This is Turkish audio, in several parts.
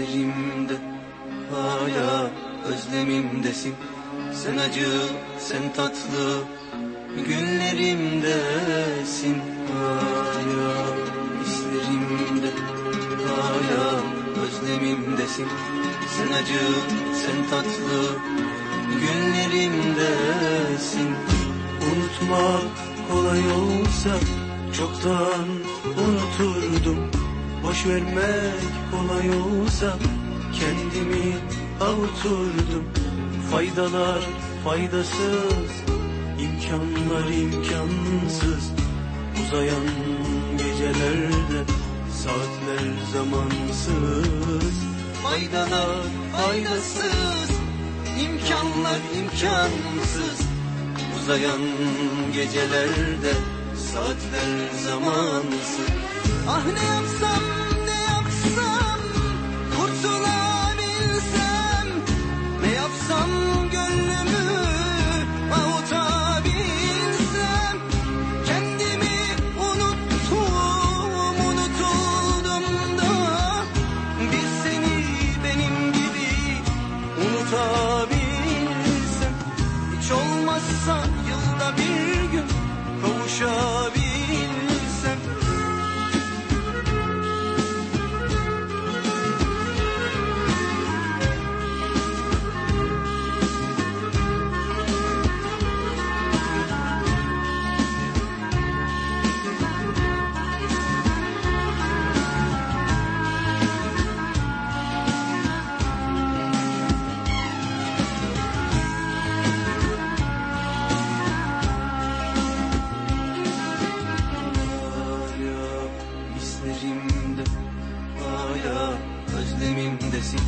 ezberimde Hala özlemimdesin. Sen acı, sen tatlı Günlerimdesin. Hala hislerimde Hala özlemimdesin. Sen acı, sen tatlı Günlerimdesin. Unutmak kolay olsa Çoktan unutur. Boş vermek kolay olsa Kendimi avuturdum. Faydalar faydasız imkanlar imkansız. Uzayan gecelerde Saatler zamansız. Faydalar faydasız imkanlar imkansız. Uzayan gecelerde Saatler zamansız. Ah ne yapsam Başa hislerimde Hala özlemimdesin.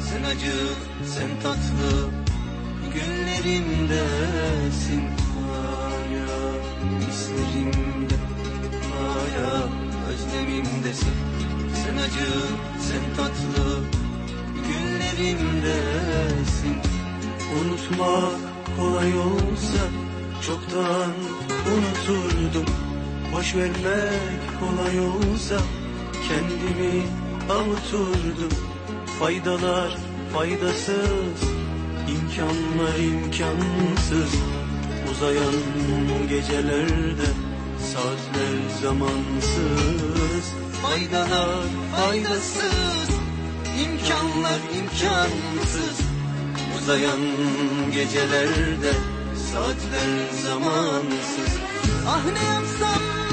Sen acı, sen tatlı Günlerimdesin. Hala hislerimde Hala özlemimdesin. Sen acı, sen tatlı Günlerimdesin. Unutmak kolay olsa Çoktan unuturdum. Boş vermek kolay olsa kendimi avuturdum. Faydalar faydasız, imkanlar imkansız. Uzayan gecelerde saatler zamansız. Faydalar faydasız, imkanlar imkansız. Uzayan gecelerde saatler zamansız. Ah ne yapsam